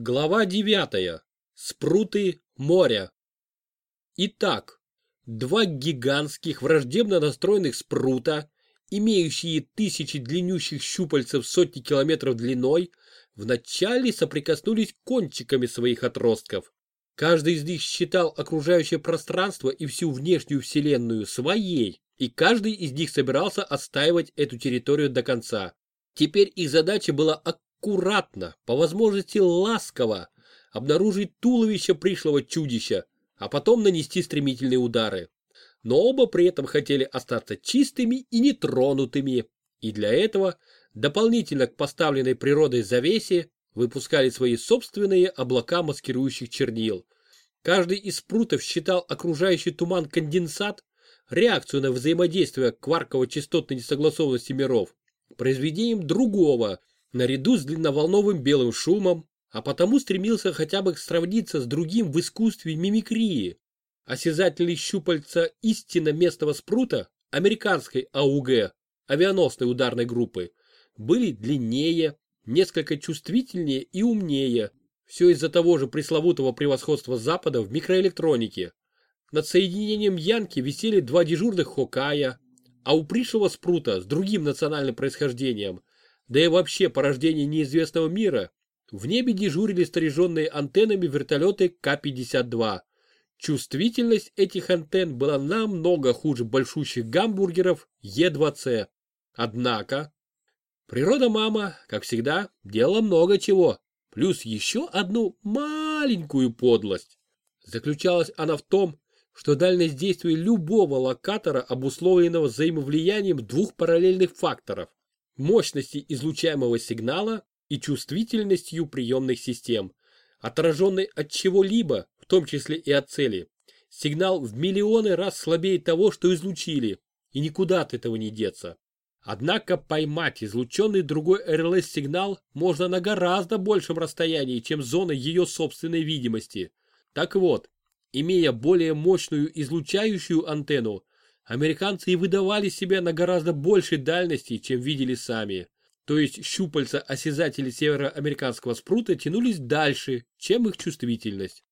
Глава 9. Спруты моря. Итак, два гигантских враждебно настроенных спрута, имеющие тысячи длиннющих щупальцев сотни километров длиной, вначале соприкоснулись кончиками своих отростков. Каждый из них считал окружающее пространство и всю внешнюю вселенную своей, и каждый из них собирался отстаивать эту территорию до конца. Теперь их задача была аккуратно, по возможности ласково, обнаружить туловище пришлого чудища, а потом нанести стремительные удары. Но оба при этом хотели остаться чистыми и нетронутыми, и для этого, дополнительно к поставленной природой завесе, выпускали свои собственные облака маскирующих чернил. Каждый из прутов считал окружающий туман конденсат, реакцию на взаимодействие кварково-частотной несогласованности миров, произведением другого, наряду с длинноволновым белым шумом, а потому стремился хотя бы сравниться с другим в искусстве мимикрии. Осязательные щупальца истинно местного спрута американской АУГ, авианосной ударной группы, были длиннее, несколько чувствительнее и умнее. Все из-за того же пресловутого превосходства Запада в микроэлектронике. Над соединением Янки висели два дежурных Хокая, а у пришлого спрута с другим национальным происхождением да и вообще порождение неизвестного мира, в небе дежурили снаряженные антеннами вертолеты К-52. Чувствительность этих антенн была намного хуже большущих гамбургеров Е2С. Однако, природа мама, как всегда, делала много чего, плюс еще одну маленькую подлость. Заключалась она в том, что дальность действия любого локатора обусловлена взаимовлиянием двух параллельных факторов мощности излучаемого сигнала и чувствительностью приемных систем, отраженный от чего-либо, в том числе и от цели. Сигнал в миллионы раз слабее того, что излучили, и никуда от этого не деться. Однако поймать излученный другой РЛС-сигнал можно на гораздо большем расстоянии, чем зона ее собственной видимости. Так вот, имея более мощную излучающую антенну, Американцы и выдавали себя на гораздо большей дальности, чем видели сами. То есть щупальца осязателей североамериканского спрута тянулись дальше, чем их чувствительность.